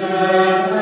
Deus